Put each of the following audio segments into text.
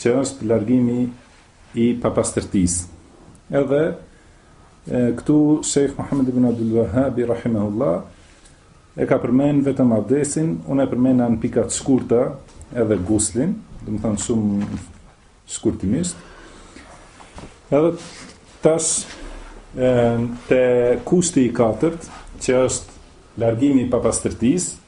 që është largimi i papastërtisë. Edhe e, këtu Sheikh Muhammed ibn Abdul Wahhab rahimahullah e ka përmend vetëm abdesin, unë e përmenda në pika të shkurta edhe guslin, domethënë shumë shkurtimisht. Edhe tash e, te kushti i katërt, që është largimi i papastërtisë,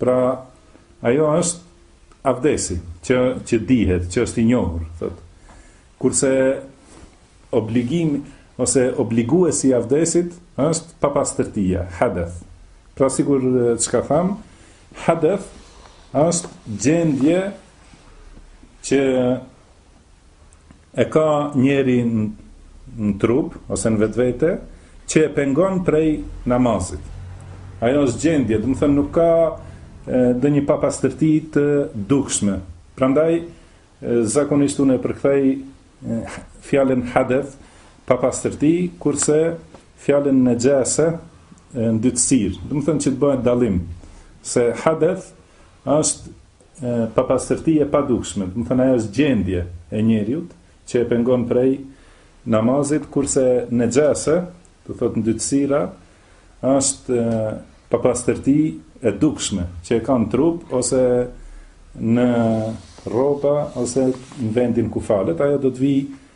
Pra, ajo është abdesi, që, që dihet, që është i njohur, thot. Kurse obligimi ose obliguesi i abdesit është papastërtia, hadeth. Pra sikur çka tham, hadeth është gjendje që E ka njeri në trup ose në vetvete që e pengon prej namazit. Ajo është gjendje, domethënë nuk ka ndonjë papastërti të dukshme. Prandaj zakonisht unë e përkthej fjalën hadeth papastërti, kurse fjalën nexhese ndytësirë. Domethënë që të bëhet dallim, se hadith është Papastërti e padukshme, domethënë ajo është gjendje e njeriut që e pengon prej namazit, kurse nexhese, do të thotë ndytësira, është papastërti e dukshme që e ka në trup ose në rroba ose në vendin ku falet, ajo do të vijë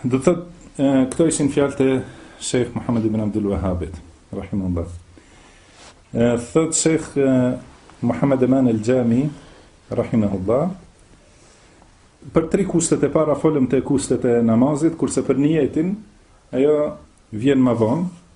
Domethënë këto ishin fjalët e Sheikh Muhammed ibn Abdul Wahhabit, rahimahullah. Thot Sheikh Muhammed Aman al-Jami, rahimahullah, për tri kushtet e para folëm te kushtet e namazit, kurse për nijetin, ajo vjen më vonë,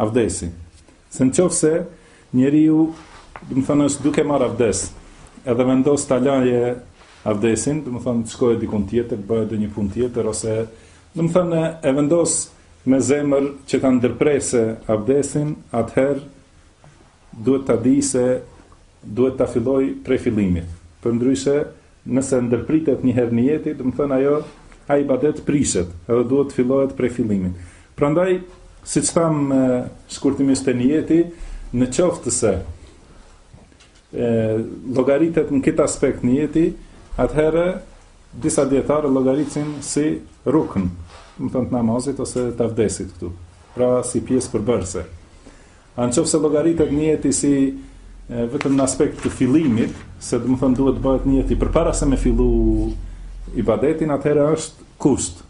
Avdesi. Se në qoftë se njeriu, domethënë, është duke marr avdes, edhe vendos ta lajë avdesin, domethënë, shkojë diku tjetër, bëjë ndonjë punë tjetër ose domethënë e vendos me zemër që ta ndërpresë avdesin, atëherë duhet ta dijë se duhet ta fillojë prej fillimit. Përndryshe, nëse ndërpritet një herë nijeti, domethënë ajo ai ibadet prishet, edhe duhet të fillohet prej fillimit. Prandaj, siç thamë shkurtimisht te nijeti, në qoftë se e llogaritet në këtë aspekt nijeti, atëherë disa dijetarë llogaritin si rukn, domethënë namazit ose të avdesit këtu. Pra si pjesë përbërëse. A në qoftë se llogaritet nijeti si vetëm në aspekt të fillimit, se domethënë duhet të bëhet nijeti përpara se me fillu ibadetin, atëherë është kusht.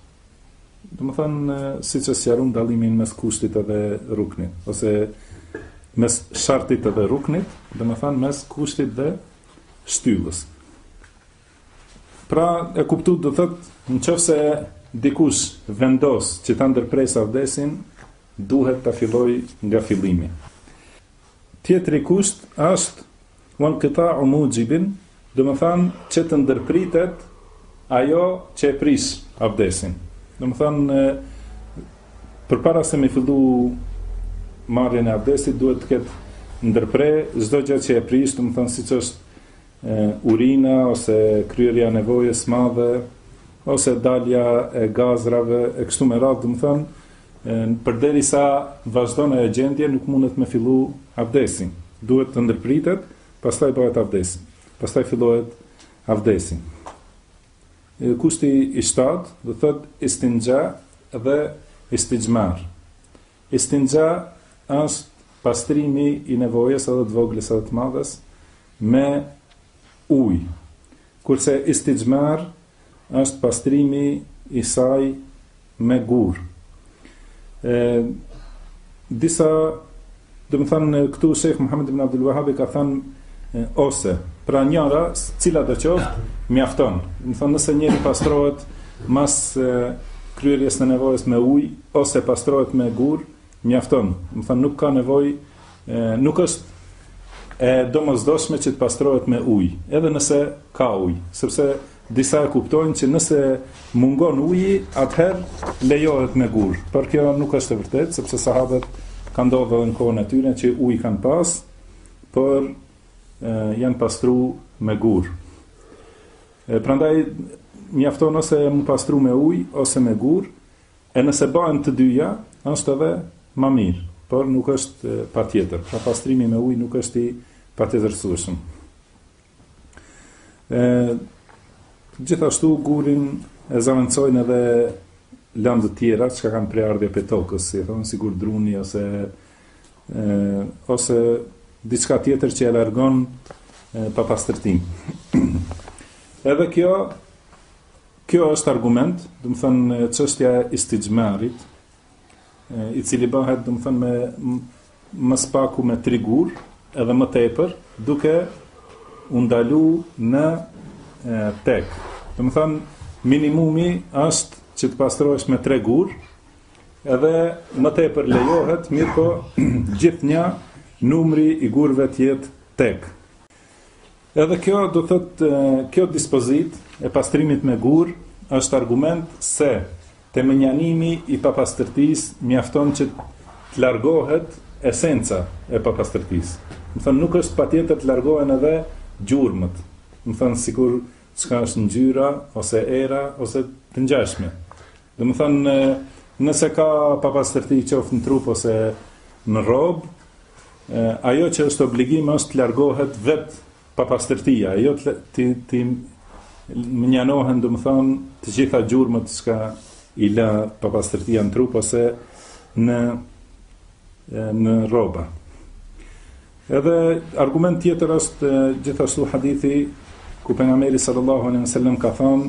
Domethënë siç e sqarum dallimin mes kushtit edhe ruknit, ose mes shartit edhe ruknit, domethënë mes kushtit dhe shtyllës. Pra e kupton, domethënë, në qoftë se dikush vendos që ta ndërpresë avdesin, duhet të fillojë nga fillimi. Tjetri kusht është, uan këta u mu gjibin, domethanë që të ndërpritet ajo që e prish abdesin. Domethanë, përpara se me fillu marrjen e abdesit, duhet të ketë ndërpre, çdo gjë që e prish, domethanë siç është urina ose kryerja e nevojës së madhe ose dalja e gazrave e kështu me radhë, domethënë përderisa vazhdon ajo gjendje nuk mundet me fillu avdesin. Duhet të ndërpritet, pastaj bëhet avdes. Pastaj fillohet avdesi. Kushti i shtatë thotë istinxha dhe istixhmar. Istinxha është pastrimi i nevojës edhe të voglës edhe të madhes me ujë, kurse istixhmar është pastrimi i saj me gurë. E, disa, domethanë, këtu Shejh Muhammed ibn Abdul Wahabi ka thënë, Ose, pra njëra, cilado qoftë, mjafton. Domethënë, nëse njeri pastrohet mas kryerjes së nevojës me ujë, ose pastrohet me gurë, mjafton. Domethënë, nuk ka nevojë, nuk është e domosdoshme që të pastrohet me ujë, edhe nëse ka ujë, sepse disa e kuptojnë që nëse mungon uji, atëherë lejohet me gurë. Por kjo nuk është e vërtetë, sepse sahabët ka ndodhë dhe në kohën e tyre që ujë kanë pasë, Por janë pastru me gurë. E prandaj mjafton ose m'u pastru me ujë ose me gurë, e nëse bëhen të dyja, është edhe ma mirë, por nuk është patjetër. Pra pastrimi me ujë nuk është i patjetërsueshëm. E, gjithashtu gurin e zavendsojnë edhe landë të tjera çka kanë prejardhje prej tokës, si e thonë, sikur druni, ose, e, ose diçka tjetër që e largon e, papastërtinë. edhe kjo, kjo është argument, domethënë, çështja e istixhmarit, i cili bëhet, domethënë me më së paku me tri gurë, edhe më tepër, duke u ndalu në e, tek. Domethënë minimumi është që të pastrohesh me tre gurë, edhe më tepër lejohet, mirëpo gjithnjë numri i gurëve të jetë tek. Edhe kjo do të thotë kjo dispozitë e pastrimit me gurë është argument se te mënjanimi i papastërtisë mjafton që të largohet esenca e papastërtisë. Domethënë nuk është patjetër të largohen edhe gjurmët. Domethënë sikur çka është ngjyra ose era ose të ngjashme. Domethënë, nëse ka papastërti qoftë në trup ose në rrobë, ajo që është obligim është të largohet vet papastërtia, a jo të të të mënjanohen, domethënë, të gjitha gjurmët që i lë papastërtia në trup ose në në rroba. Edhe argument tjetër është gjithashtu hadithi ku pejgamberi sallallahu alejhi dhe sellem ka thënë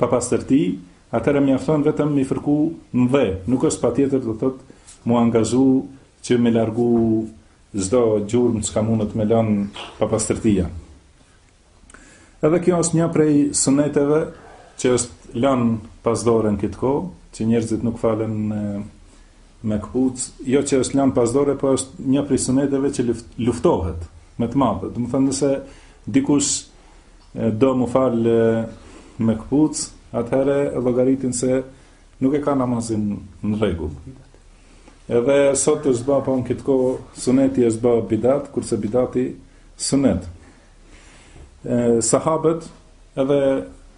Papastërti, atëherë mjafton vetëm mi fërku n'dhe, nuk është patjetër do thot mu angazhu që me largu çdo gjurmë çka mundet me lën papastërtia. Edhe kjo është një prej suneteve që është lën pas dore në këtë kohë, që njerëzit nuk falen me Me këpucë, jo që është lanë pas dore, po është një prej suneteve që luftohet me të madhe. Domethënë nëse dikush do mu fal me këpucë, atëherë llogaritin se nuk e ka namazin në rregull. Edhe sot është bërë pra në këtë kohë suneti është bërë bidat, kurse bidati sunet. Sahabët edhe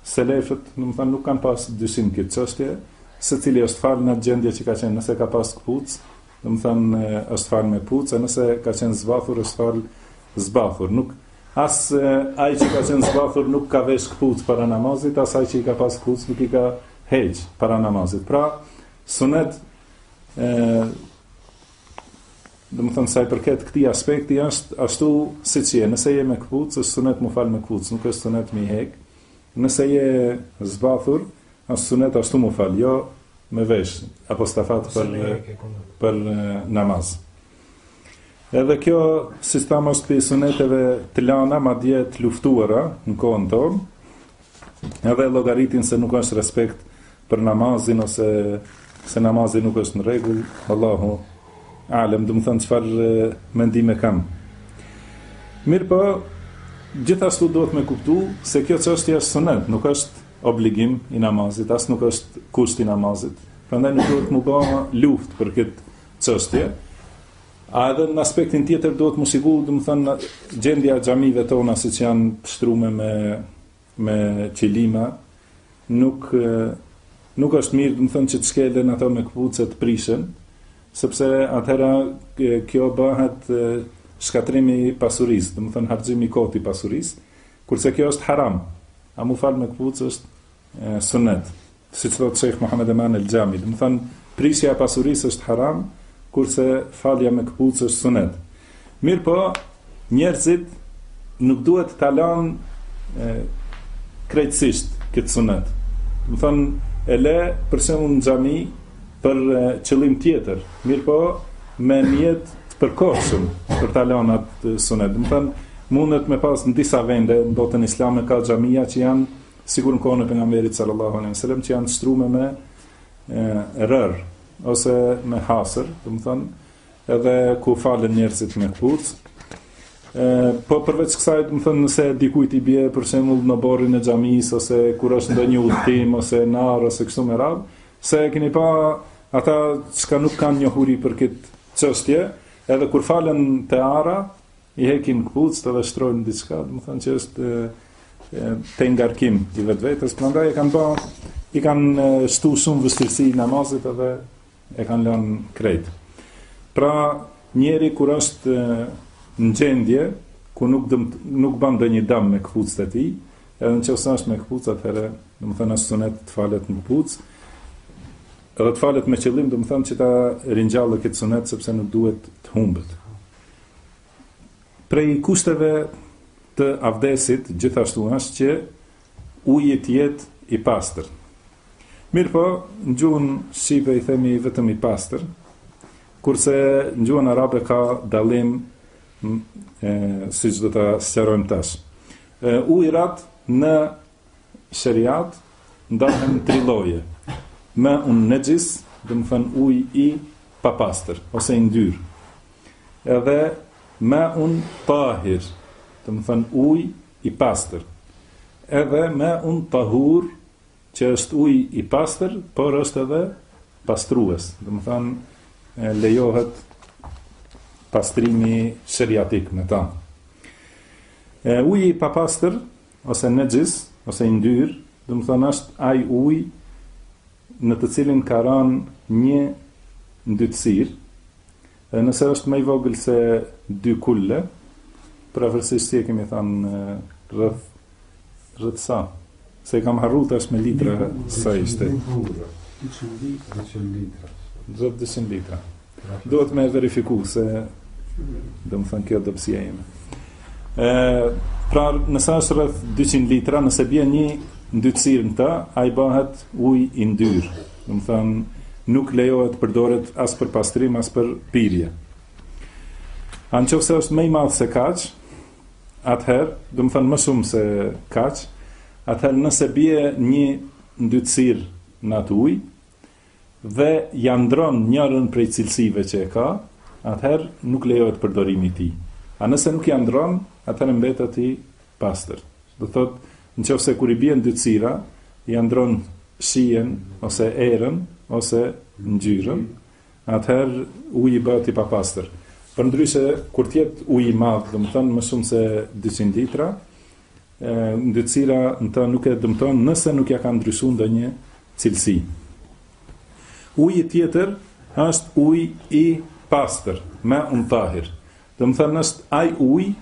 selefët, domethënë, nuk kanë pas dyshim në këtë çështje, secili është falë në gjendje që ka qenë, nëse ka pas këpuc, domethënë, është falë me këpuc, e nëse ka qenë zbathur, është falë zbathur. Nuk, as ai që ka qenë zbathur nuk ka vesh këpuc para namazit, as ai që i ka pas këpuc nuk i ka heqë para namazit. Pra, sunet, e, Domethënë sa i përket këtij aspekti është ashtu siç je, nëse je me këpucë është sunet mu fal me këpucë, nuk është sunet me i hek, nëse je zbathur është sunet ashtu mu fal, jo me vesh apostafat për për namaz. Edhe kjo siç thashë është prej suneteve të lana, madje të luftuara në kohën tonë, Edhe e llogaritin se nuk është respekt për namazin ose se namazi nuk është në rregull, Allahu alem, domethënë çfarë mendime kanë. Mirëpo, gjithashtu duhet me kuptu se kjo çështje është sunet, nuk është obligim i namazit, as nuk është kusht i namazit. Prandaj nuk duhet me u ba luft për këtë çështje. A edhe në aspektin tjetër duhet mu shiku, domethënë gjendja e xhamive tona siç janë të shtrume me me qilima, nuk nuk është mirë, domethënë që të shkelen ato me këpucë të prishen, sepse atëherë kjo bëhet shkatrimi i pasurisë, domethënë harxhimi i kot i pasurisë, kurse kjo është haram. A mu fal me këpucë është Sunet. Siç thotë Shejh Muhamed Eman El Xhami, domethënë prishja e pasurisë është haram, kurse falja me këpucë është sunet. Mirëpo, njerëzit nuk duhet ta lanë krejtësisht këtë sunet. Domethënë, e le për shembull në xhami për qëllim tjetër, mirëpo me nijet të përkohshëm për ta lanë atë sunet. Domethënë, mundet me pas në disa vende, në botën islame ka xhamia që janë Sikur në kohën e pejgamberit sallallahu alejhi ue sellem që janë shtrume me rërë ose me hasër, domethënë edhe ku falen njerëzit me këpucë. Mirëpo përveç kësaj, domethënë nëse dikujt i bie për shembull në oborrin e xhamisë ose kur është në ndonjë udhëtim ose në arë ose kështu me radhë, se e keni pa ata që nuk kanë njohuri për këtë çështje, edhe kur falen te ara, I heqin këpucët edhe shtrojnë diçka, domethënë që është tejngarkim i vetvetes, prandaj e kanë bë, i kanë shtu shumë vështirësi namazit edhe e kanë lënë krejt. Pra, njeri kur është në gjendje ku nuk dëm, nuk bën ndonjë dëm me këpucët e tij, edhe në qoftë se është me këpucë atëherë, domethënë asht sunet të falet me këpucë. Edhe të falet me qëllim, domethënë që ta ringjallë këtë sunet sepse nuk duhet të humbet. Prej kushteve të avdesit gjithashtu është që uji të jetë i pastër. Mirëpo, në gjuhën shqipe i themi vetëm i pastër, kurse në gjuhën arabe ka dallim siç do ta sqarojmë tash. Ujërat në Sheriat ndahen në tri lloje. Maun nexhis, domethënë uji i papastër ose i ndyrë. Edhe maun tahir, domethënë uji i pastër. Edhe maun tahur, që është uji i pastër, por është edhe pastrues. Domethënë lejohet pastrimi sheriatik me ta. Uji i papastër Ose nexhis, ose i ndyrë, domethënë është ai ujë në të cilin ka rënë një ndytësirë, dhe nëse është më i vogël se dy kulle, përafërsisht si e kemi thënë rreth rreth sa se e kam harru tash me litra sa ishte 200 litra 200 litra Duhet me verifiku se domethënë kjo dopsia jemi. E, pra nëse është rreth 200 litra, nëse bje një ndytësirë në ta, ai bëhet uj i ndyrë. Domethënë, nuk lejohet përdoret as për pastrim, as për pirje. A në qofë se është më i madh se kaq, atëherë, domethënë më shumë se kaq, atëherë nëse bje një ndytësirë në atë uj, dhe ia ndron njërën prej cilësive që e ka, atëherë nuk lejohet përdorimi i tij. A nëse nuk ia ndron, atëherë mbetet i pastër. Do të thotë, nëse kur i bie ndytësira, ia ndron shijen ose erën ose ngjyrën, atëherë uji bëhet i papastër. Përndryshe, kur të jetë uji i madh, domethënë më shumë se dyqind litra, e ndytësira në të nuk e dëmton nëse nuk ja ka ndryshuar ndonjë cilësi. Uji tjetër është uji i pastër, maun tahir. Domethënë është ai uji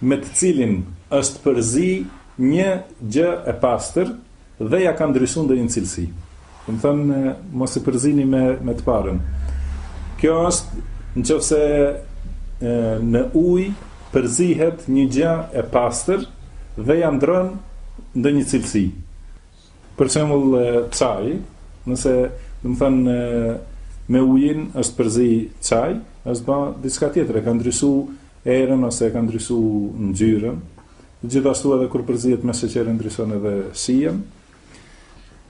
me të cilin është përzi një gjë e pastër Dhe ja ka ndryshu ndonjë cilësi. Domethënë mos e përzini me me të parën. Kjo është në qoftë se në ujë përzihet një gjë e pastër dhe ja ndron ndonjë cilësi. Për shembull çaji, nëse domethënë me ujin është përzi çaj, është bë diçka tjetër, e ka ndryshu erën ose e ka ndryshu ngjyrën. Gjithashtu edhe kur përzihet me sheqer e ndryshon edhe shijen.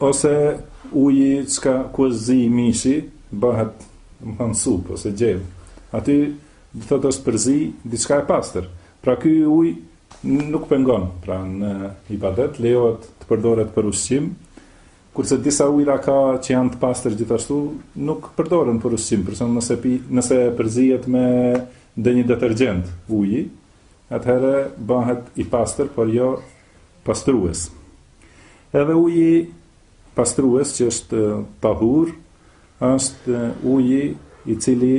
Ose uji çka ku është zi mishi bëhet, domethënë supë ose gjellë. Aty do të thotë është përzi diçka e pastër. Pra ky ujë nuk pengon, pra në ibadet lejohet të përdoret për ushqim, kurse disa ujëra ka që janë të pastër gjithashtu, nuk përdoren për ushqim, për shembull nëse pi, nëse përzihet me ndonjë detergjent uji, atëherë bëhet i pastër, por jo pastrues. Edhe uji pastrues që është tahur, është uji i cili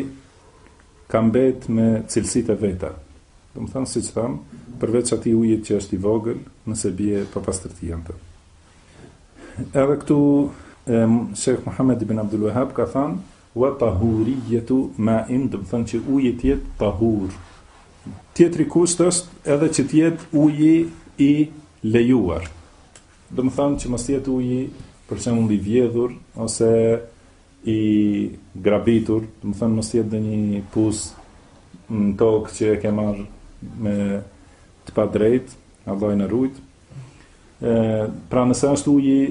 ka mbet me cilësitë e veta. Domethënë siç thamë, përveç atij ujit që është i vogël, nëse bie papastërtia në të. Edhe këtu Sheikh Muhammed ibn Abdul Wahhab ka thënë Wa tahurijetu main domethënë që uji të jetë tahur. Tjetri kusht është edhe që të jetë uji i lejuar. Domethënë që mos jetë uji për shembull i vjedhur ose i grabitur, domethënë mos jetë ndonjë pus në tokë që e ke marrë me të padrejtë, Allahu na rujt. pra nëse është uji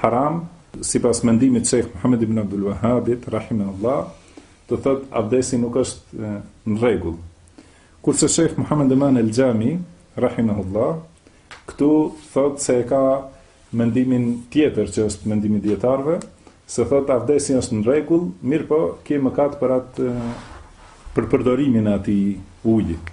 haram, sipas mendimit Shejh Muhammed ibn Abdul Wehabit, rahimehullah, domethënë abdesi nuk është në regull. Kurse Shejh Muhammed Eman El Xhami, rahimehullah, këtu thotë se e ka mendimin tjetër që është mendimi i dijetarëve, se thotë abdesi është në regull, mirëpo ke mëkat për atë për përdorimin e atij ujit.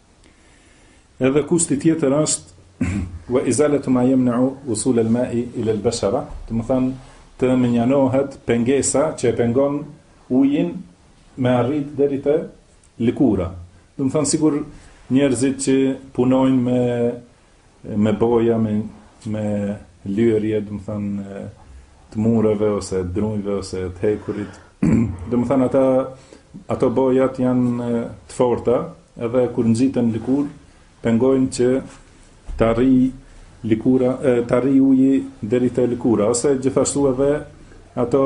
Edhe kushti tjetër është wa izalatu ma yamna'u wusul al-ma'i ila al-bashara, domethënë të mënjanohet pengesa që e pengon ujin me arrit deri te lëkura. Domethënë sikur njerëzit që punojnë me me boja me me lyerje domethënë të mureve ose të drunjëve ose të hekurit domethënë ata ato bojat janë të forta edhe kur ngjiten n'lëkurë pengojnë që të arrijë lëkura të arrijë uji deri te lëkura ose gjithashtu edhe ato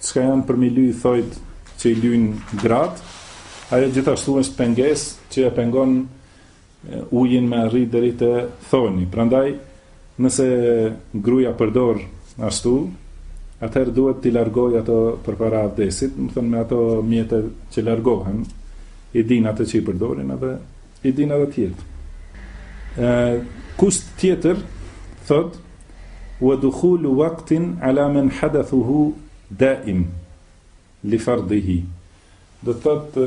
çka janë për me i ly thonjtë që i lyejnë gratë ajo gjithashtu është pengesë që e pengon ujin me arrit deri te thoni. Prandaj nëse gruaja përdor ashtu, atëherë duhet t'i largojë ato përpara abdesit, domethënë me ato mjete që largohen, i dinë ato që i përdorin edhe i dinë edhe të tjerë. Ë kusht tjetër thotë wa dukhul waqtin ala man hadathuhu daim li fardhihi. Do të thotë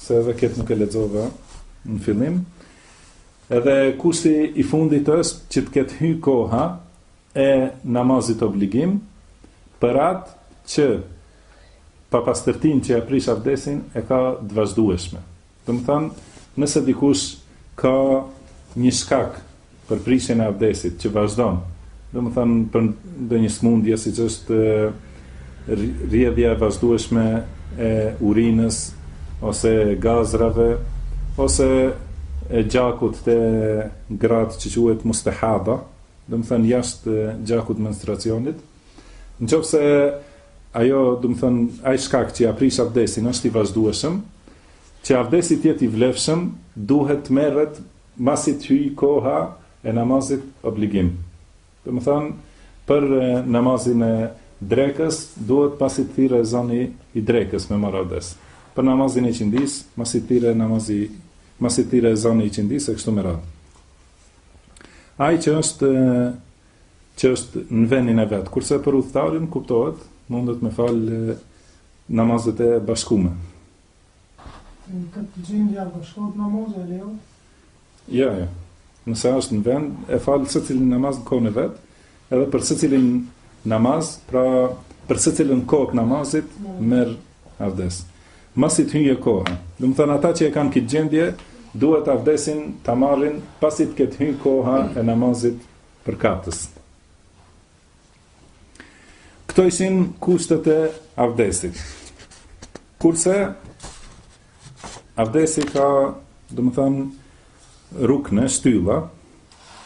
se edhe këtë nuk e lexova në fillim. Edhe kushti i fundit është që të ketë hy koha e namazit obligim për atë që papastërtinë që e prish avdesin e ka të vazhdueshme. Domethënë, nëse dikush ka një shkak për prishjen e abdestit që vazhdon, domethënë për ndonjë sëmundje siç është rrjedhja e vazhdueshme e urinës ose gazrave ose e gjakut te gratë që quhet mustahada, domethënë jashtë gjakut menstruacionit. Nëse ajo, domethënë ai shkak që ia prish abdestin është i vazhdueshëm, që abdesti të jetë i vlefshëm, duhet të merret Mbasi të hyjë koha e namazit obligim. Domethënë për namazin e drekës duhet pasi të thirrë ezani i drekës me marrë abdes. Për namazin e iqindisë, mbasi të thirrë namazi mbasi të thirrë ezani i iqindisë e kështu me radhë. Ai që është që është në vendin e vet, kurse për udhëtarin kuptohet, mundet me fal namazet e bashkuara. Në këtë gjendje a bashkohet namazi a jo? Ja, ja. Nëse është në vend, e fal secilin namaz në kohën e vet, edhe për secilin namaz, pra për secilën kohë të namazit, merr avdes masi të hyjë koha. Domethënë, ata që e kanë këtë gjendje, duhet avdesin ta marrin pasi të ketë hy koha e namazit përkatës. Këto ishin kushtet e avdesit. Kurse, avdesi ka, domethënë, rukne, shtylla,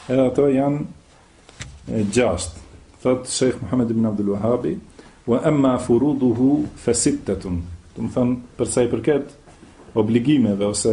edhe ato janë gjashtë. Thotë Shejh Muhammed ibn Abdul Wahabi, wa emma furuduhu fesittetun. Domethënë, përsa i përket obligimeve ose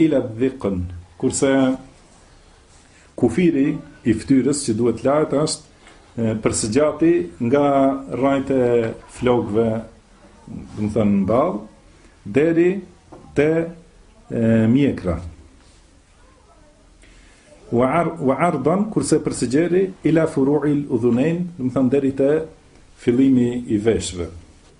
ila dhiqn kurse kufiri i fytyrës që duhet të lahet është për së gjati nga rrajët e flokëve, domethënë balli, deri te mjekra. Wa ar wa ardan kurse për së gjeri ila furu'il udhunain, domethënë deri te fillimi i veshëve.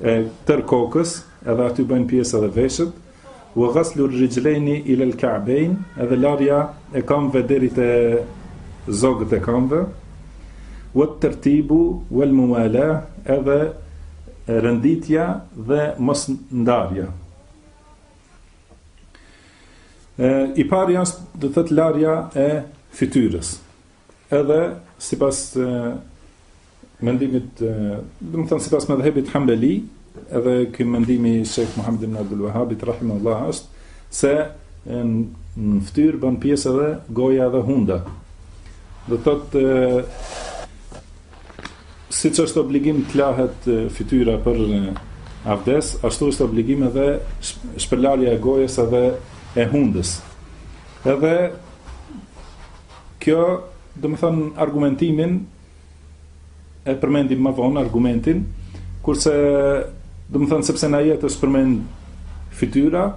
e tërë kokës, edhe aty bën pjesë edhe veshët, wa ghaslu rijlaini ila al-ka'bayn, edhe larja e kamve deri te zogët e kamve, wa tartibu wal muwala, edhe renditja dhe mosndarja. E, I pari është, do të thotë larja e fytyrës. Edhe sipas mendimit, domethënë sipas medhhebit Hanbeli, edhe ky mendimi i Sheikh Muhammed ibn Abdul Wahhab rahimahullah është se në fytyrë bën pjesë edhe goja dhe hunda. Do të thotë siç është obligim të lahet fytyra për avdes, ashtu është obligim edhe shpërlarja e gojës edhe e hundës. Edhe Kjo, domethënë argumentimin e përmendim më vonë argumentin, kurse domethënë sepse në ajet është përmend fytyra,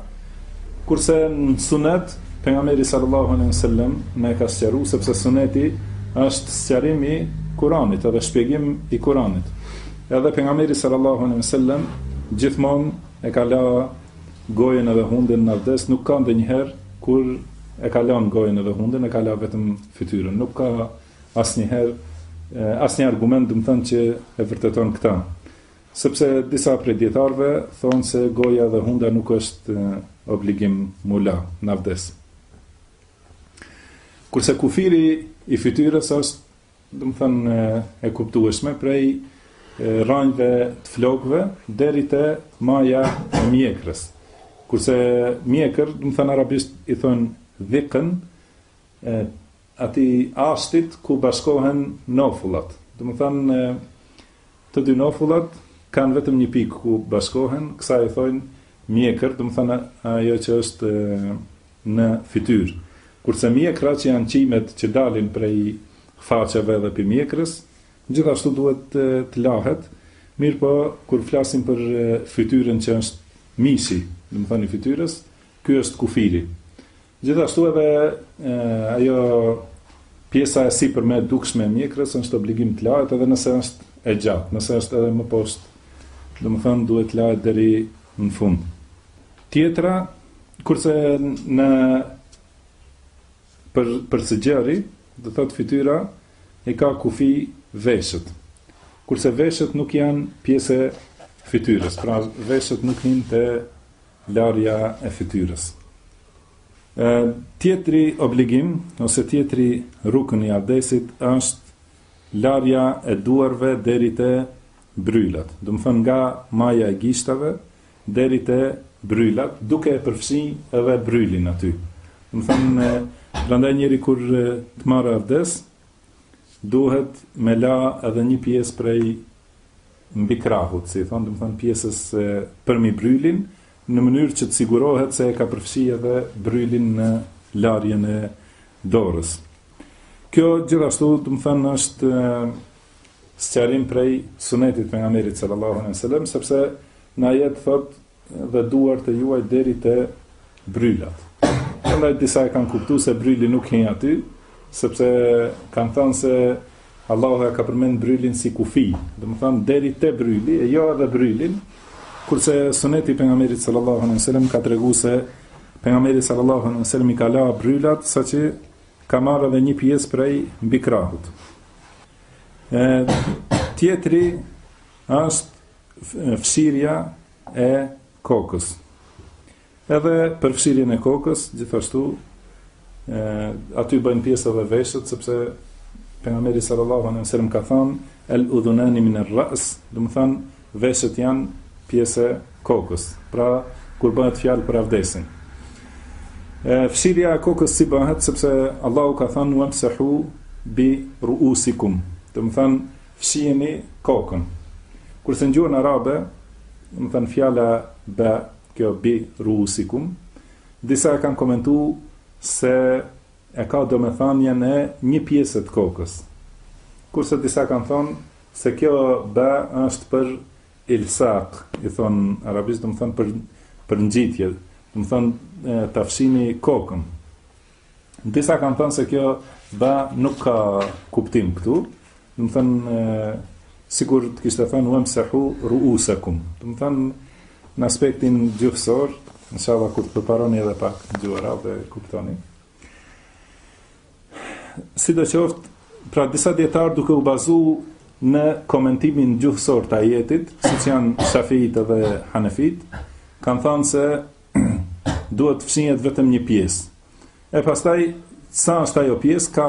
kurse në sunet pejgamberi sallallahu alejhi wasallam me e ka sqaru sepse suneti është sqarim i Kuranit edhe shpjegim i Kuranit. Edhe pejgamberi sallallahu alejhi wasallam gjithmonë e ka la Gojën edhe hundën në avdes nuk ka ndonjëherë kur e ka lanë gojën edhe hundën e ka la vetëm fytyrën nuk ka asnjëherë asnjë argument domethënë që e vërteton këtë sepse disa prej dietarëve thonë se goja dhe hunda nuk është obligim me u la në avdes kurse kufiri i fytyrës është domethënë e kuptueshme prej rranjve të flokëve deri te maja e mjekrës. Kurse mjekër, domethënë arabisht i thojnë dhikën atij ashtit ku bashkohen nofullat. Domethënë të dy nofullat kanë vetëm një pikë ku bashkohen, kësaj i thojnë mjekër, domethënë ajo që është në fytyrë. Kurse mjekra që janë qimet që dalin prej faqeve dhe pi mjekrës, gjithashtu duhet të lahet, mirëpo kur flasim për fytyrën që është mishi, domethënë i fytyrës, ky është kufiri. Gjithashtu edhe ajo pjesa e sipërme e dukshme e mjekrës është obligim të lahet edhe nëse është e gjatë, nëse është edhe më poshtë, domethënë duhet lahet deri në fund. Tjetra, kurse në për për së gjëri, do thotë fytyra i ka kufi veshët. Kurse veshët nuk janë pjesë e fytyrës, pra veshët nuk hyjnë te larja e fytyrës. Ë tjetri obligim ose tjetri rukën i abdesit është larja e duarve deri te brylat. Domethënë nga maja e gishtave deri te brylat duke e përfshi edhe brylin aty domethënë prandaj njeri kur të marrë abdes duhet me la edhe një pjesë prej mbi krahut si i thonë domethënë pjesës përmi brylin në mënyrë që të sigurohet se e ka përfshi edhe brylin në larjen e dorës kjo gjithashtu domethënë është sqarim prej Sunetit të Pejgamberit sallallahu alejhi ve sellem, sepse në ajet thotë dhe duart e juaja deri te brylat. Prandaj disa e kanë kuptuar se bryli nuk hyn aty, sepse kanë thënë se Allahu e ka përmend brylin si kufi, domethënë deri te bryli, e jo edhe brylin, kurse suneti Pejgamberit sallallahu alejhi ve sellem ka tregu se Pejgamberi sallallahu alejhi ve sellem i ka la brylat, saqë ka marrë edhe një pjesë prej mbikrahut. E tjetri është fshirja e kokës. Edhe për fshirjen e kokës, gjithashtu e aty bëjnë pjesë edhe veshët sepse pejgamberi sallallahu alejhi ve sellem ka thënë el udhunani min ar-ra's, domethënë Veshët janë pjesë e kokës, pra kur bëhet fjalë për avdesin. E, fshirja e kokës si bëhet, sepse Allahu ka thënë uemsehu bi ruusikum, domethënë fshijeni kokën. Kurse në gjuhën arabe, domethënë fjala be, kjo bi ruusikum, disa e kanë komentu se E ka domethënien e një pjese të kokës. Kurse disa kanë thonë se kjo bë është për ilsak, i thonë arabisht, domethonë për për ngjitje, domethonë ta fshini kokën. Disa kanë thënë se kjo bë nuk ka kuptim këtu, Domethënë sikur të kishte thënë uemsehu ruusekum. Domethënë në aspektin gjuhësor, inshallah kur të përparoni edhe pak gjuhën, e kuptoni. Sidoqoftë, pra disa dietar duke u bazu në komentimin gjuhësor të ajetit, siç janë Shafiit dhe Hanefit, kanë thënë se duhet të fshihet vetëm një pjesë. E pastaj sa është ajo pjesë ka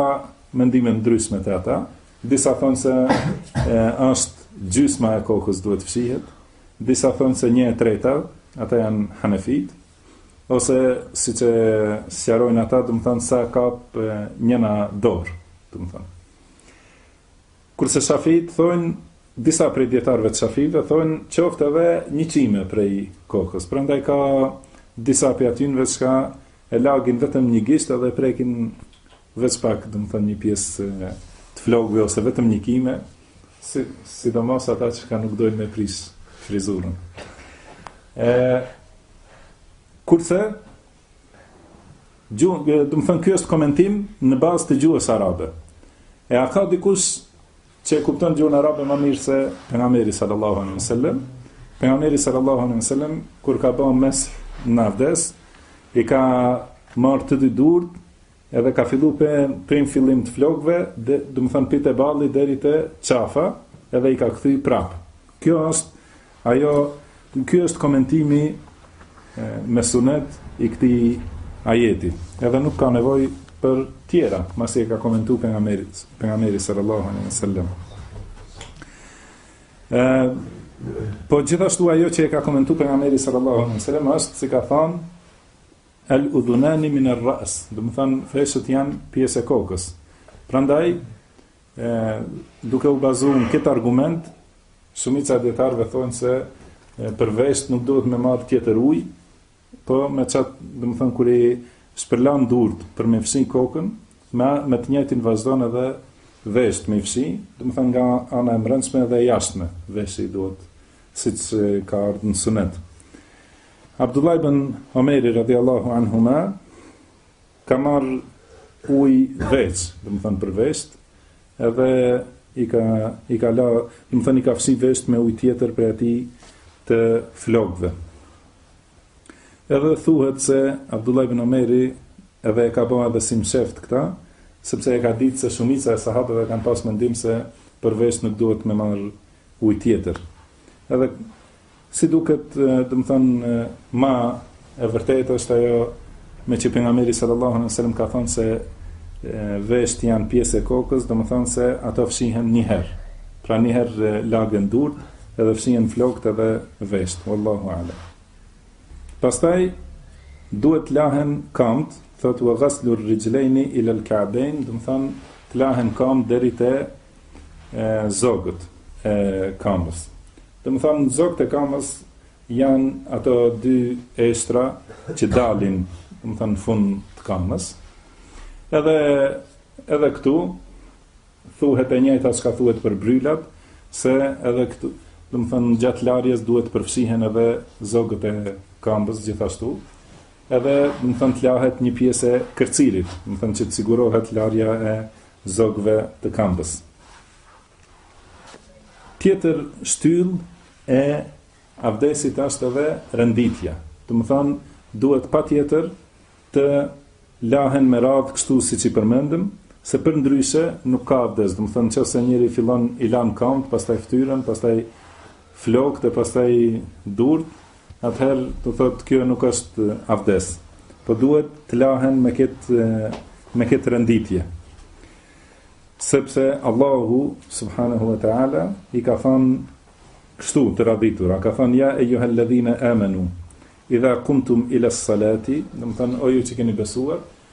mendime të ndryshme te ata. Disa thonë se e, është gjysma e kokës duhet të fshihet. Disa thonë se një e treta, ata janë hanefit, ose siç e sqarojnë ata, domethënë, sa kap njëna dorë, domethënë. Kurse shafit, thonë, disa prej dijetarve të shafive, thonë, qoftë edhe një qime prej kokës, prandaj ka disa prej atynve që ka E lagin vetëm një gisht edhe e prekin veç pak, domethonë një pjesë të flokëve ose vetëm një qime, si sidomos ata që ka nuk dojnë me prish frizurën. E kurse domethonë ky është komentim në bazë të gjuhës arabe. E a ka dikush Që e kupton gjuhën arabe ma mirë se pejgamberi sallallahu alaihi wasallam. Pejgamberi sallallahu alaihi wasallam kur ka ba mes'h në abdes, i ka marr të dy durt, edhe ka fillu prej n'fillim të flokëve, domethan prej te balli deri te qafa, edhe i ka kthy prap. Kjo është Ajo, ky është komentimi me sunet i këti ajeti, edhe nuk ka nevoj për tjera, masi e ka komentu pejgamberi, pejgamberi sallallahu alaihi sallam. Po gjithashtu ajo që e ka komentu pejgamberi sallallahu alaihi sallam, është si ka thonë, el udhunani min er-ras, domethonë, veshët janë pjesë e kokës. Prandaj, E, duke u bazuar në këtë argument, shumica e dietarëve thonë se për vesht nuk duhet me marr tjetër ujë, po me qat, domethon kur i shpërlan durt për me fshi kokën, me me të njëjtin vazhdon edhe vesht me fshi, domethon nga ana e brendshme dhe e jashtme, veshti duhet siç ka ardhur në sunet. Abdullah ibn Omer radiallahu anhuma Ka marrë ujë veç, domethënë për veshët, edhe i ka i ka la, domethënë i ka fshi veshët me ujë tjetër prej atij të flokëve. Edhe thuhet se Abdullah ibn Omeri edhe e ka bërë edhe si mshehtë këtë, sepse e ka ditë se shumica e sahabeve kanë pas mendim se për veshët nuk duhet me marrë ujë tjetër. Edhe si duket, domethënë ma e vërtetë është ajo meqë pejgamberi sallallahu alejhi ve sellem ka thënë se veshët janë pjesë e kokës, domethënë se ato fshihen një herë. Pra një herë lagen durt, edhe fshihen flokët edhe veshët. Wallahu a'lam. Pastaj duhet lahen kamt, thotë wa ghaslu rijlaini ila al-ka'bayn, domethënë të lahen kamt deri te zogët e kamës. Domethanë, zogët e kamës janë ato dy eshtra që dalin, domethanë, në fund të kamës. Edhe, edhe këtu, thuhet e njëjta çka thuhet për bërrylat, se edhe këtu, domethënë, gjatë larjes duhet të përfshihen edhe zogët e kambës gjithashtu, domethënë të lahet një pjesë e kërcirit, domethënë që të sigurohet larja e zogjve të këmbës. Tjetër shtyllë e abdesit është edhe renditja. Domethanë, duhet patjetër të lahen me radhë kështu siç i përmendëm, se përndryshe nuk ka abdes. Domethanë, qoftë se njeri fillon i lan këmbët, pastaj ftyrën, pastaj flokët e pastaj durt, atëherë do të thotë kjo nuk është avdes. Po duhet të lahen me këtë me këtë renditje. Sepse Allahu subhanahu wa taala i ka thënë kështu të radhitura, ka thënë ja ejuhel ledhine amenu, idha kumtum ila salati, domethënë o ju që keni besuar,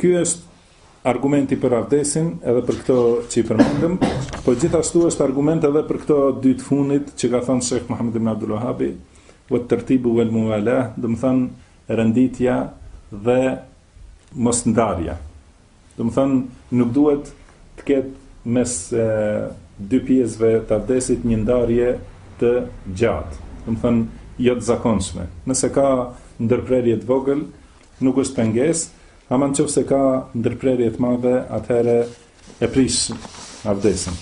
Ky është argumenti për avdesin edhe për këto që i përmendëm, po gjithashtu është argument edhe për këto dy të fundit që ka thënë Sheikh Muhammed ibn Abdul Wahhab, "Wa tartibu wal muwalah", domethënë renditja dhe mosndarja. Domethënë nuk duhet të ketë mes e, dy pjesëve të avdesit një ndarje të gjatë. Domethënë jo të zakonshme. Nëse ka ndërprerje të vogël, Nuk është pengesë, ama nëse ka ndërprerje të madhe, atëherë e prish abdesin.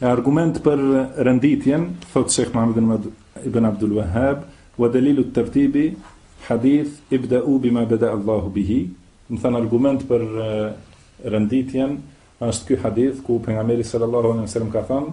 E argument për renditjen, thot Sheikh Muhammed ibn Abdul Wahhab, "Wa dalilu at-tartibi hadith ibda'u bima bada Allahu bihi." Domethënë argument për renditjen është ky hadith ku pejgamberi sallallahu alaihi wasallam ka thënë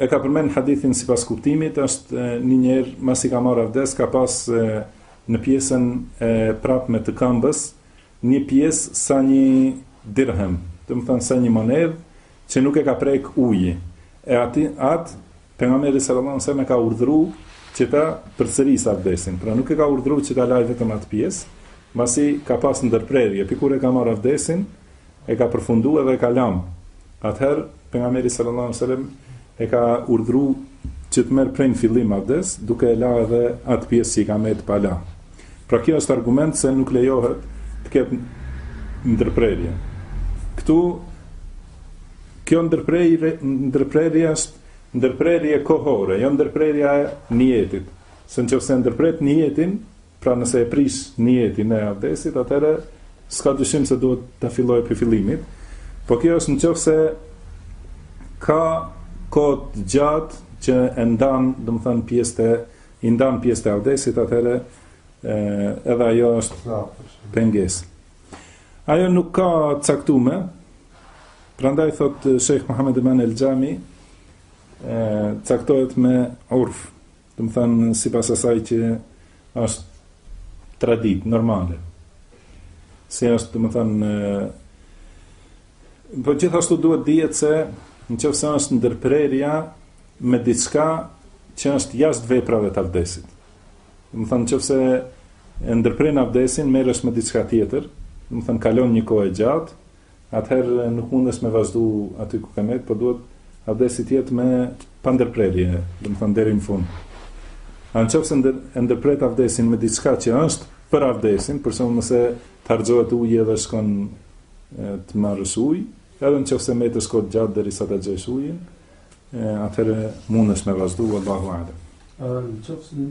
E ka përmend hadithin sipas kuptimit, është një njeri masi ka marrë avdes, ka pas në pjesën e prapme të këmbës një pjesë sa një dirhem, domethënë sa një monedhë që nuk e ka prek uji. E atë atë pejgamberi sallallahu alajhi wasallam ka urdhëruar që ta përsëris avdesin, pra nuk e ka urdhëruar që ta lajë vetëm atë pjesë, masi ka pas ndërprerje, prej kur e ka marrë avdesin, e ka përfundu edhe e ka lanë, atëherë pejgamberi sallallahu alaihi wasallam e ka urdhru që të merr prej në fillim avdes, duke e la edhe atë pjesë që i ka mbetë pa la. Pra kjo është argument se nuk lejohet të ketë ndërprerje. Këtu kjo ndërprerje është ndërprerje kohore, jo ndërprerja e niyetit. Se në qoftë se e ndërpret niyetin, Pra nëse e prish nijetin e abdestit, atëherë s'ka dyshim se duhet të fillojë prej fillimit. Po kjo është nëse ka kohë të gjatë që e ndan, domethënë pjesët e i ndan pjesët e abdestit, atëherë edhe ajo është pengesë. Ajo nuk kohë të caktume, prandaj thot Sheikh Muhammed Eman El Jami, caktohet me urf. Domethënë sipas asaj që është traditë normale. Si është, domethënë, po gjithashtu duhet të dihet se në qoftë se është ndërprerja me diçka që është jashtë veprave të avdesit. Domethënë në qoftë se e ndërpren avdesin merresh me diçka tjetër, domethënë kalon një kohë e gjatë, Atëherë nuk mundesh me vazhdu aty ku ke metë, po duhet abdesti të jetë me pa ndërprerje, domethënë deri në fund. A në qoftë se ndër, e ndërpret avdesin me diçka që është për avdesin, për shembull nëse të harxhohet uji dhe shkon të marrësh ujë, edhe në qoftë se me të shku koha gjatë derisa të gjesh ujin, atëherë mundesh me vazhdu, Allahu alem. Në qoftë se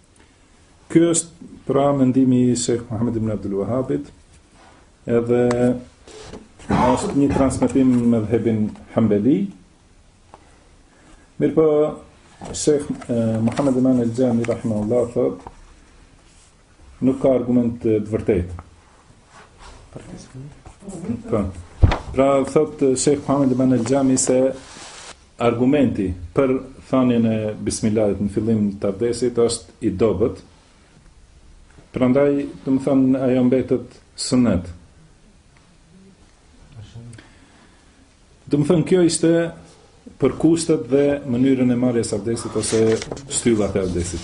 Ky është pra mendimi i Sheikh Muhammed ibn Abdul Wahhabit, edhe është një transmetim në medhhebin Hanbeli. Mirëpo, Sheikh eh, Muhammed Eman Al-Jami rahimahullah thot nuk ka argument të vërtetë. Po. Pra thot Sheikh Muhammed Eman al-Jami se argumenti për thënien e bismillahit në fillim të abdesit është i dobët. Prandaj, domethënë ajo mbetet sunet. Domethënë kjo ishte për kushtet dhe mënyrën e marrjes së abdesit ose shtyllat e abdesit.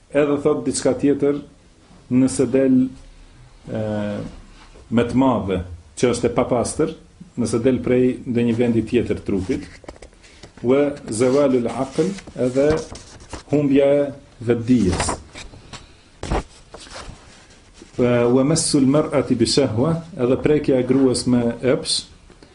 Edhe thot diçka tjetër, nëse del ë me të madhe, që është e papastër, nëse del prej ndonjë vendi tjetër të trupit, wa zawalul aql, edhe humbja e vetëdijes. Wa massul mar'ati bi shahwa, edhe prekja e gruas me epsh,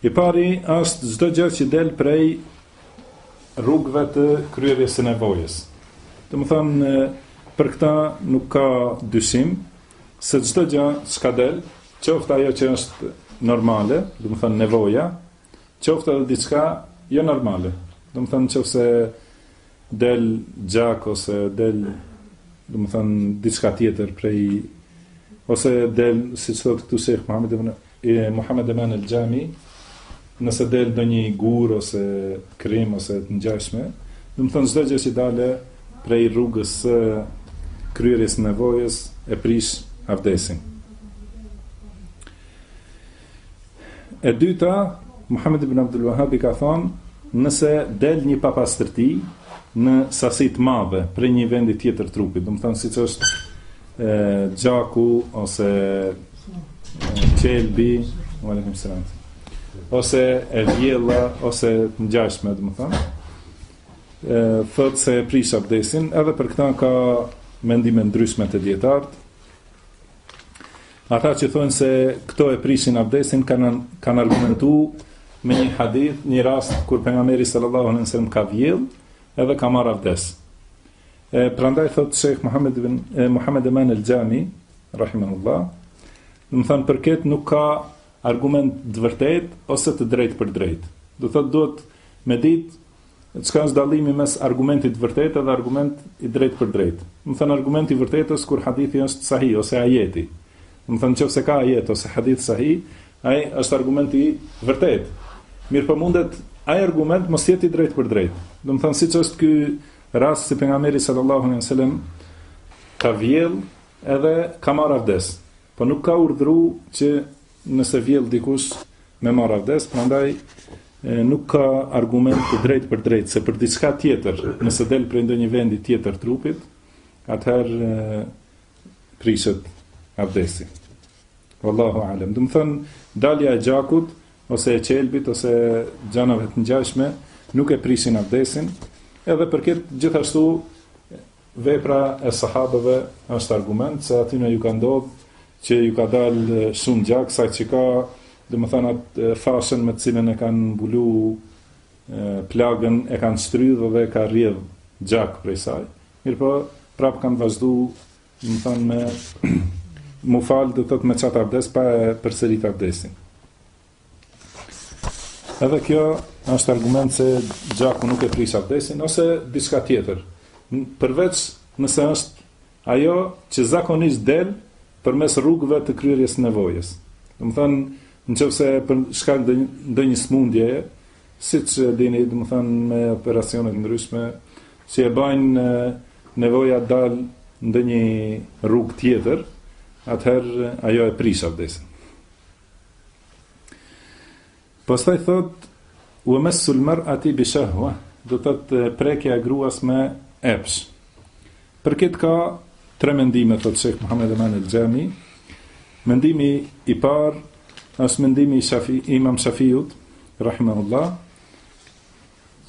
I pari është çdo gjë që del prej rrugëve të kryerjes së nevojës. Domethënë, për këta nuk ka dyshim, se çdo gjë çka del, qoftë ajo që është normale, domethënë nevoja, qoftë dhe diçka jo normale, domethënë qoftë se del gjak ose del domethënë diçka tjetër prej ose del siç thotë këtu Sheikh Muhammed Muhammed Eman al-Jami nëse del ndonjë gur ose krimb ose të ngjashme domethënë çdo gjë që dalë prej rrugës së kryerjes së nevojës e prish avdesin E dyta, Muhammed ibn Abdul Wahhabi ka thënë, nëse del një papastërti në sasi të madhe prej një vendi tjetër të trupit, domethënë siç është e, gjaku ose qelbi, alaykum salam. Ose e vjella ose të ngjashme, domethënë. ë thotë se e prish abdesin, edhe për këtë ka mendime të ndryshme te dijetarët. Ata që thonë se këto e prishin abdesin kanë kanë argumentuar me një hadith, një rast kur pejgamberi sallallahu alaihi wasallam ka vjell, edhe ka marr abdes. E prandaj thot Sheikh Muhammed e, Muhammed Eman al-Jami, rahimahullah, domethënë për këtë nuk ka argument të vërtet ose të drejtpërdrejtë. Domethënë duhet me ditë Çka asht dallimi mes argumentit të vërtetë dhe argumentit të drejtpërdrejtë? Domethënë argument i vërtetë është kur hadithi është sahih ose ajeti. Domethënë nëse ka ajet ose hadith sahih, ai është argument i vërtetë. Mirëpo mundet ai argument mos të jetë i drejtpërdrejtë. Domethënë siç është ky rast se pejgamberi sallallahu alejhi ve sellem ka vjellë edhe ka marrë avdes. Po nuk ka urdhru që nëse vjell dikush me marr avdes, prandaj nuk ka argument të drejtpërdrejtë se për diçka tjetër, nëse del prej ndonjë vendi tjetër të trupit, atëherë prishet abdesi. Wallahu alem. Domethënë dalja e gjakut ose e qelbit ose gjanave të ngjashme nuk e prishin abdesin. Edhe për këtë gjithashtu Vepra e sahabëve është argument se atyne u ka ndodhë që ju ka dalë shumë gjak, sa që ka, domethënë atë fashën me të cilën e kanë mbulu plagën, e kanë shtrydhë dhe ka rrjedhë gjak prej saj. Mirëpo, prapë kanë vazhdu, domethënë me u falë do të thotë me qatë abdes, pa e përsërit abdesin. Edhe kjo është argument se gjaku nuk e prish abdesin ose diçka tjetër. Përveç nëse është ajo që zakonisht del përmes rrugëve të kryerjes së nevojës. Domethënë, nëse për shkak të ndonjë smundje, siç e dini, domethënë me operacione të ndryshme, që e bajnë nevoja del ndonjë rrugë tjetër, atëherë ajo e prish abdesin. Pastaj thot ue messul mer'eti bi shehue, do të thotë prekja e gruas me epsh. Për këtë ka tre mendime thot Shejh Muhamed Eman El Xhami. Mendimi i parë është mendimi i Shafi Imam Shafiut rahimahullah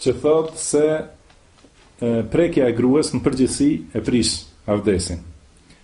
që thot se prekja e gruas në përgjithësi e prish avdesin.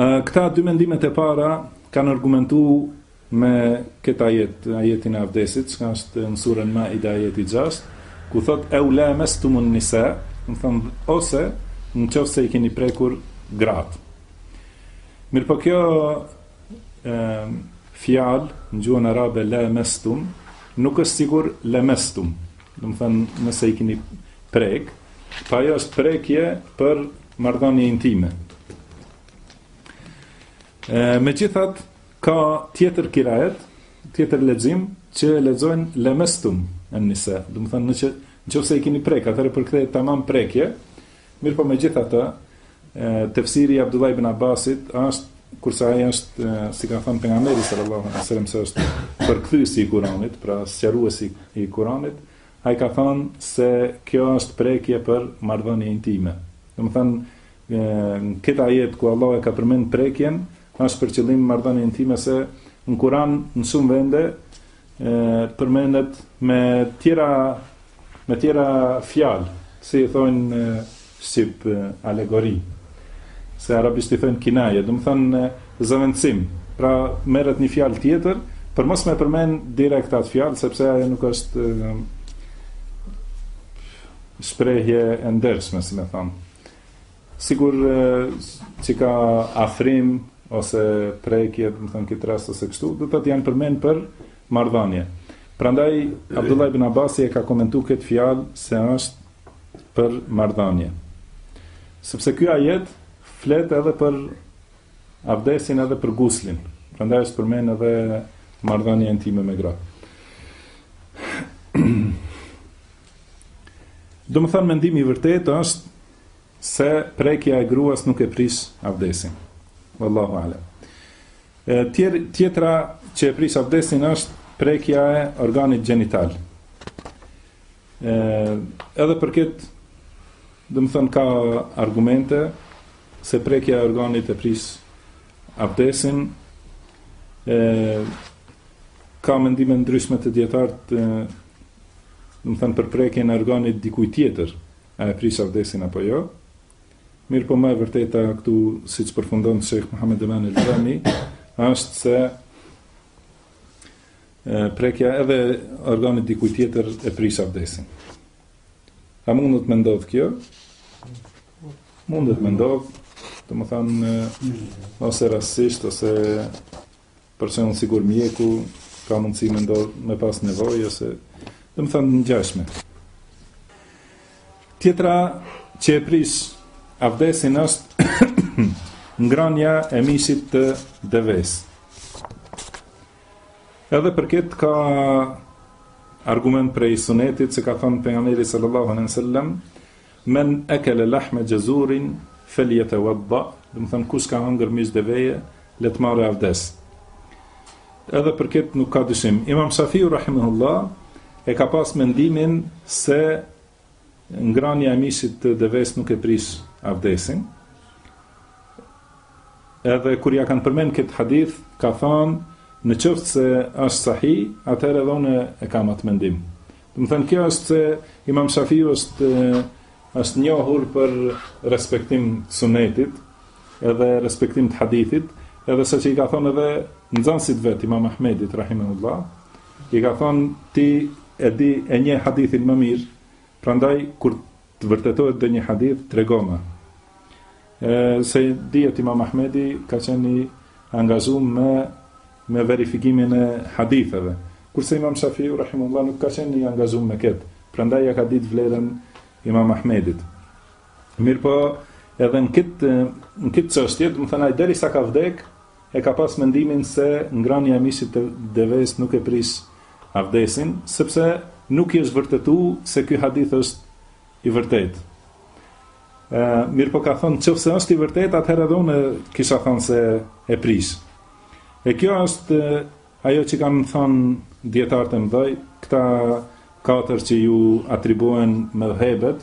Këto dy mendimet e para kanë argumentu me këtë ajet, ajetin e avdesit, që kanë është në suren Maide ajeti gjasht, ku thot eu lamestumun nisa, domethënë, ose në qoftë se i keni prekur gratë. Mirëpo kjo e, fjalë, në gjuhën arabe, lamestum, nuk është sikur lemestum, domethënë, nëse i keni Prekë, po ajo është prekje për marrëdhënie intime. E megjithatë ka tjetër kiraet, tjetër lexim që e lexojnë lemestumun nisa, domethënë nëse nëse e keni prek, atëherë përkthehet tamam prekje. Mirpo megjithatë, tefsiri i Abdullah ibn Abbasit është kurse ai është si ka thënë pejgamberi sallallahu alejhi ue selem se është përkthyesi i Kuranit, pra sqaruesi i Kuranit, Ai ka thënë se kjo është prekje për marrëdhënie intime. Domethënë, në këtë ajet ku Allahu e ka përmend prekjen, është për qëllim marrëdhënie intime se në Kur'an në shumë vende përmendet me tjera me tjera fjalë, si i thonë Shqip alegori. Se arabisht i thojnë kinaje, domethënë zëvendësim. Pra merret një fjalë tjetër për mos me përmend direkt atë fjalë sepse ajo nuk është shprehje e ndershme, si me thon. Sikur që ka afrim ose prekje, domethënë në këtë rast ose kështu, do të thotë janë përmend për marrëdhënie. Prandaj Abdullah ibn Abbas e ka komentuar këtë fjalë se është për marrëdhënie. Sepse ky ajet flet edhe për abdesin edhe për guslin. Prandaj është përmend edhe marrëdhënia intime me gratë. Domethënë mendimi i vërtetë është se prekja e gruas nuk e prish abdesin. Wallahu alem. Tjer, tjetra që e prish abdesin është prekja e organit gjenital. E, edhe për këtë, domethënë ka argumente, se prekja e organit e prish abdesin, e, ka mendime të ndryshme te dijetarët, domethënë për prekjen e organit dikuj tjetër, a e prish abdesin apo jo, mirëpo më e vërteta këtu, siç përfundon shejh Muhammed Eman El Xhami, është se prekja edhe e organit dikujt tjetër e prish abdesin. A mundet me ndodhë kjo? Mundet me ndodhë, domethanë, ose rastësisht, ose për shembull sikur mjeku, ka mundësi me ndodhë me pas nevojë, ose domethanë të ngjashme. Tjetra që e prish abdesin është ngrënia e mishit të deves. Edhe për këtë ka argument prej sunetit se ka thënë pejgamberi sallallahu alejhi ue sellem men akala lahma jazurin falyatawadda, domethënë kush ka hëngër mish deveje, le të marrë avdes. Edhe për këtë nuk ka dyshim. Imam Shafiu rahimahullah e ka pas mendimin se ngrënia e mishit të deves nuk e prish avdesin. Edhe kur ia kanë përmend këtë hadith, ka thënë, në qoftë se është sahih, atëherë edhe unë e kam atë mendim. Domethënë kjo është se Imam Shafiu është është njohur për respektim të sunetit, edhe respektim të hadithit, edhe saqë i ka thënë edhe nxënësit të vet Imam Ahmedit rahimahullah, I ka thënë, Ti e di, e njeh hadithin më mirë, prandaj kur të vërtetohet ndonjë hadith, tregoma. Ë se dihet Imam Ahmedi ka qenë i angazhuar me me verifikimin e haditheve. Kurse Imam Shafiu rahimullah nuk ka qenë i angazhuar me këtë, prandaj ia ka ditë vlerën Imam Ahmedit. Mirëpo edhe në këtë në këtë çështje, domethënë ai derisa ka vdek, E ka pas mendimin se ngrania e mishit të devesë nuk e prish avdesin, sepse nuk i është vërtetu se ky hadith është i vërtetë. Ë, mirëpo ka thënë, qoftë se është i vërtetë, atëherë edhe unë kisha thënë se e prish. E kjo është ajo që kanë thënë dietarët e mëdhej, këta katër që iu atribuohen medhhebet,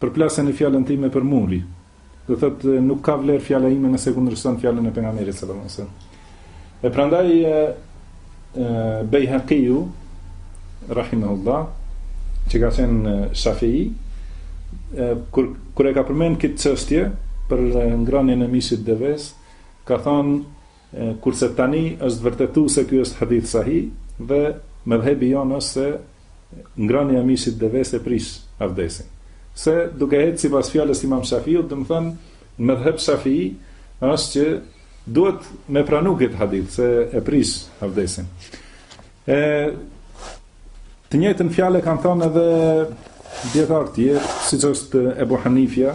Përplaseni fjalën time për muri. Domethënë nuk ka vlerë fjala ime nëse kundërshton fjalën e Pejgamberit sallallahu alaihi wasallam. E prandaj Bejhaqiu rahimahullah që ka qenë Shafi'i kur kur e ka përmend këtë çështje për ngrënien e mishit deves, ka thënë Kurse tani është vërtetu se ky është hadith sahih dhe medhhebi jonë është se ngrënia e mishit devesë e prish avdesin. Se duke ecë sipas fjalës së Imam Shafiut, domethënë medhhebi Shafi është që duhet me pranu këtë hadith se e prish avdesin. E të njëjtën fjalë kanë thënë edhe dietar të tjerë, siç është Ebu Hanifja,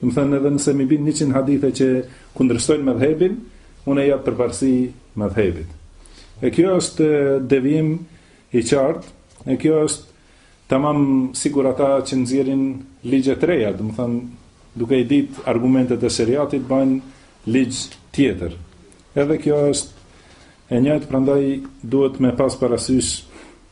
Domethënë edhe nëse m'i bjen 100 hadithe që kundërshtojnë medhhebin, unë i jap përparësi medhhebit. E kjo është devijim i qartë, e kjo është tamam sikur ata që nxjerrin ligje të reja, domethënë duke i ditë argumentet e sheriatit bëjnë ligj tjetër. Edhe kjo është e njëjtë, prandaj duhet me pas parasysh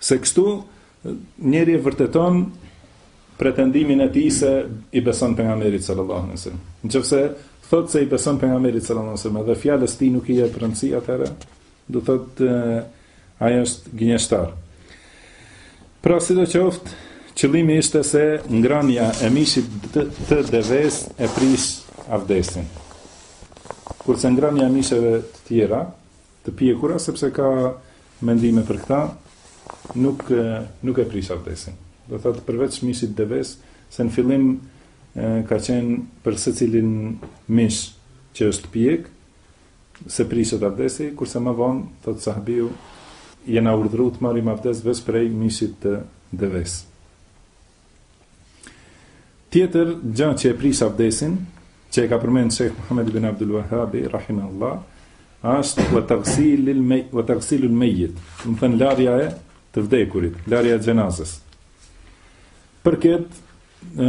Se kështu njeri e vërteton pretendimin e tij se i beson pejgamberit sallallahu alaihi wasallam. Nëse thotë se i beson pejgamberit sallallahu alaihi wasallam dhe fjalës tij nuk i jep rëndësi atëherë, domethënë ai është gënjeshtar. Pra si do qoftë, qëllimi ishte se ngrënia e mishit të, të deves e prish avdesin. Kurse ngrënia e misheve të tjera, Të pjekura sepse ka mendime për këtë nuk nuk e prish avdesin. Domethënë përveç mishit deves, se në fillim ka qenë për secilin mish që është pjek, se prishet avdesi, kurse më vonë thotë sahabiu jena urdhëru të marrim avdes veç prej mishit të deves. Tjetër gja që e prish abdesin, që e ka përmend Shejh Muhammed ibn Abdul Wahhabi rahimahullah, është wa taghsilu al mayyit, domethënë larja e të vdekurit, larja e xhenazës. Për këtë,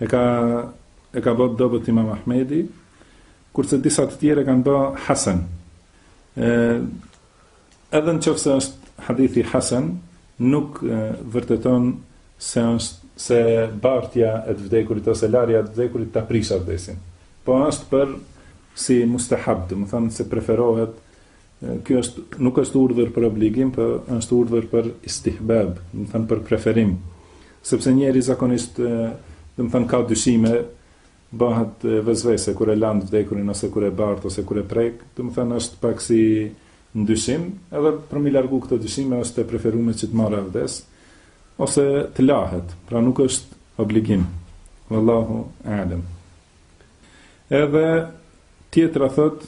E ka e ka bo dobët Imam Ahmedi, kurse disa të tjerë kanë bë Hasan. Ë edhe në qoftë se është hadithi Hasan, nuk e, vërteton se se bartja e të vdekurit ose larja e të vdekurit ta prish abdesin. Po është për si mustahab, domethënë se preferohet Ky është nuk është urdhër për obligim, por është urdhër për istihbab, domethënë për preferim. Sepse njeri zakonisht, domethënë ka dyshime, bëhet vesvese kur e lan të vdekurin ose kur e bart ose kur e prek, domethënë është pak si n'dyshim, edhe për m'i largu këto dyshime është e preferume që të marrë avdes ose të lahet, pra nuk është obligim. Wallahu a'lam. Edhe tjetra thot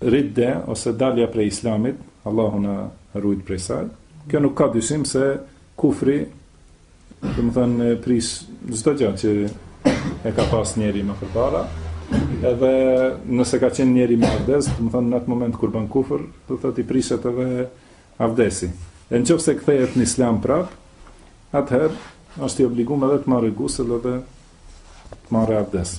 Ridde ose dalja prej Islamit, Allahu na rujt prej saj, kjo nuk ka dyshim se kufri, domethënë prish çdo gjë që e ka pas njeri më përpara, edhe nëse ka qenë njeri me abdes, domethënë në atë moment kur bën kufër, do të thotë i prishet edhe avdesi. E në qoftë se kthehet në islam prap, atëherë është i obligum edhe të marrë gusëll edhe të marrë abdes.